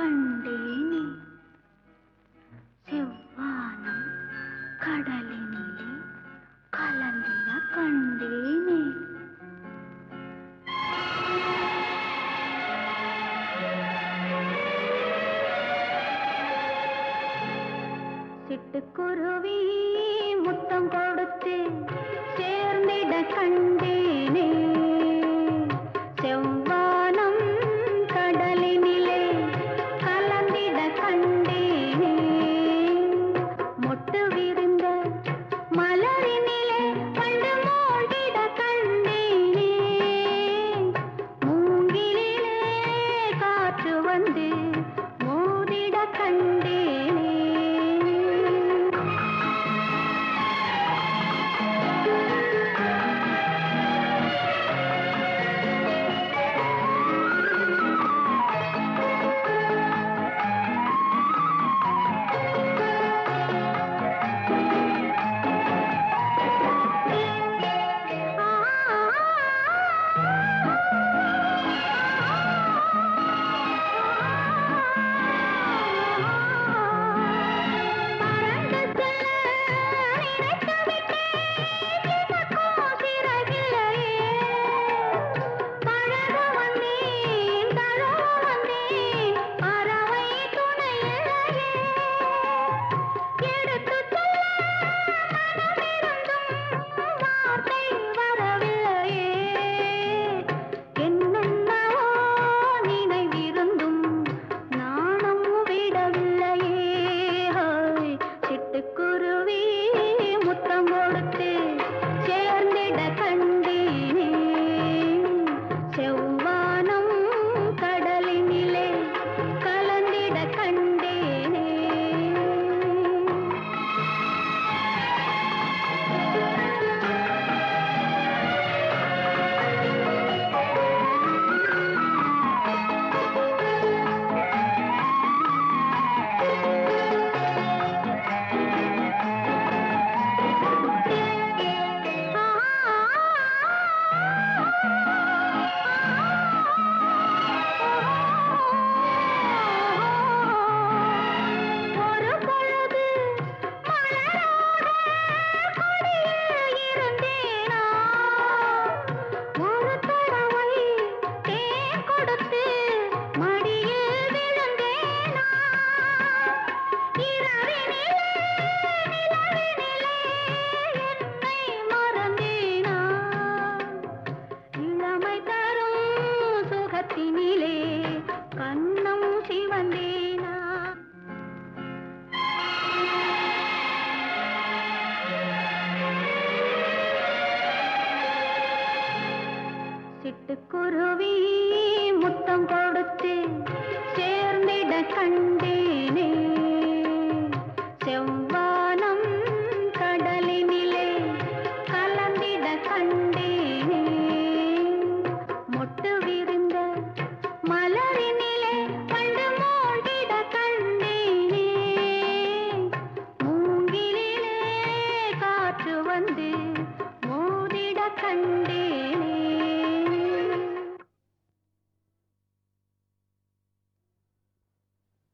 கண்டேனே செவ்வானம் கடலினிலே கலந்திட கண்டேனே சிட்டுக்குருவி முத்தம் கொடுத்து சே கன்னத்தினிலே கண்ணம் சிவந்தேனா? சிட்டுக்குருவி முத்தம் கொடுத்து சேர்ந்திட கண் ಮಾಡಿ